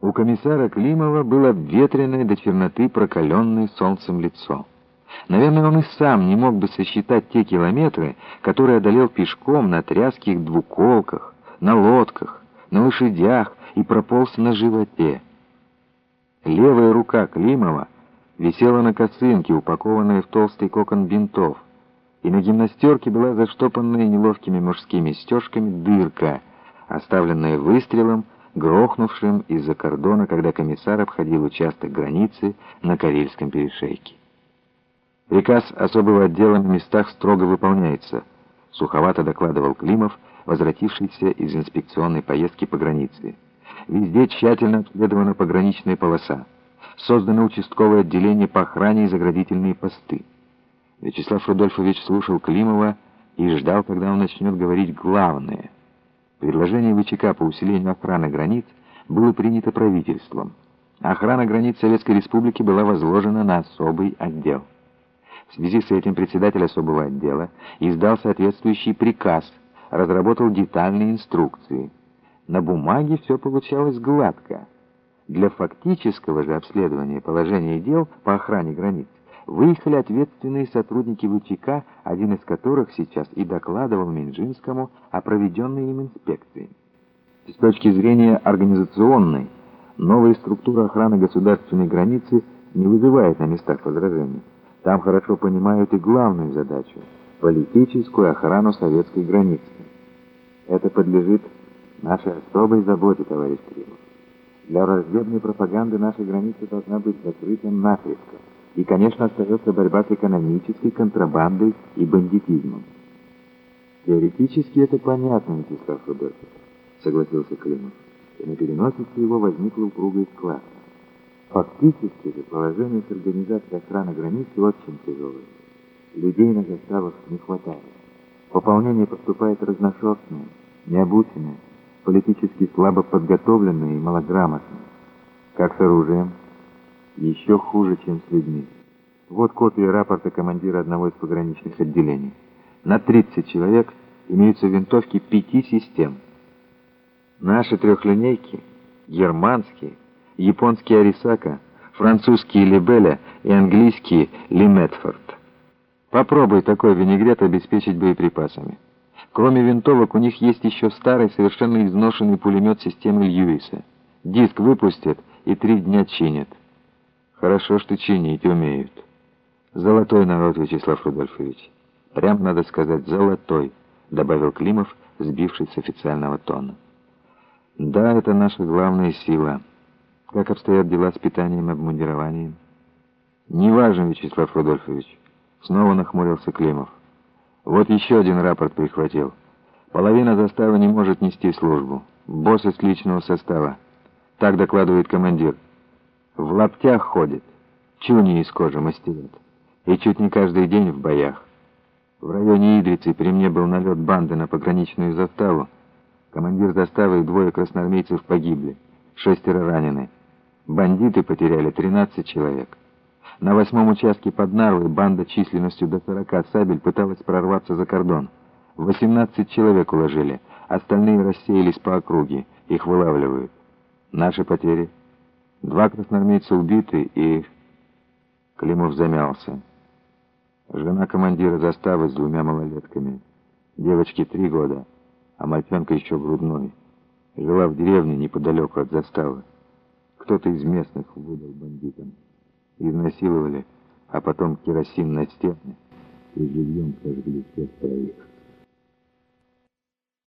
У комиссара Климова было обветренное до черноты прокаленное солнцем лицо. Наверное, он и сам не мог бы сосчитать те километры, которые одолел пешком на тряских двуколках, на лодках, на лошадях и прополз на животе. Левая рука Климова висела на косынке, упакованная в толстый кокон бинтов, и на гимнастерке была заштопанная неловкими мужскими стежками дырка, оставленная выстрелом, грохнувшим из-за кордона, когда комиссар обходил участок границы на Карельском перешейке. Приказ особого отдела на местах строго выполняется, суховато докладывал Климов, возвратившийся из инспекционной поездки по границе. Везде тщательно обследована пограничная полоса. Создано участковое отделение по охране и заградительные посты. Вячеслав Рудольфович слушал Климова и ждал, когда он начнет говорить главное — Предложение ВЧК по усилению охраны границ было принято правительством. Охрана границ Советской Республики была возложена на особый отдел. В связи с этим председатель особого отдела издал соответствующий приказ, разработал детальные инструкции. На бумаге все получалось гладко. Для фактического же обследования положения дел по охране границ выехали ответственные сотрудники ВЧК, один из которых сейчас и докладывал Минжинскому о проведенной им инспекции. С точки зрения организационной, новая структура охраны государственной границы не вызывает на местах возражений. Там хорошо понимают и главную задачу – политическую охрану советской границы. Это подлежит нашей особой заботе, товарищ Кремов. Для враждебной пропаганды нашей границы должна быть закрыта накрепко. И, конечно, остается борьба с экономической контрабандой и бандитизмом. Теоретически это понятно, Вячеслав Рудольфович, согласился Климов. И на переносице его возникла упругая складка. Фактически же положение с организацией охраны границы очень тяжелое. Людей на заставах не хватает. Пополнение поступает разношерстное, необученное, политически слабо подготовленное и малограмотное. Как с оружием? Еще хуже, чем с людьми. Вот копия рапорта командира одного из пограничных отделений. На 30 человек имеются винтовки пяти систем. Наши трехлинейки, германские, японские Арисака, французские Либеля и английские Лиметфорд. Попробуй такой винегрет обеспечить боеприпасами. Кроме винтовок, у них есть еще старый, совершенно изношенный пулемет системы Льюиса. Диск выпустят и три дня чинят. Хорошо, что чинить умеют. Золотой народ, Вячеслав Рудольфович. Прям надо сказать, золотой, добавил Климов, сбившись с официального тона. Да, это наша главная сила. Как обстоят дела с питанием и обмундированием? Неважно, Вячеслав Рудольфович. Снова нахмурился Климов. Вот еще один рапорт прихватил. Половина заставы не может нести службу. Босс из личного состава. Так докладывает командир. В лаптях ходит, чуни из кожи мастерит. И чуть не каждый день в боях. В районе Идрицы при мне был налет банды на пограничную заставу. Командир заставы и двое красноармейцев погибли, шестеро ранены. Бандиты потеряли 13 человек. На восьмом участке под Нарвой банда численностью до 40 сабель пыталась прорваться за кордон. 18 человек уложили, остальные рассеялись по округе, их вылавливают. Наши потери — Два красноармейца убиты, и... Климов замялся. Жена командира заставы с двумя малолетками. Девочке три года, а мальчонка еще грудной. Жила в деревне неподалеку от заставы. Кто-то из местных выдал бандитам. Изнасиловали, а потом керосин на стены и живьем сожгли.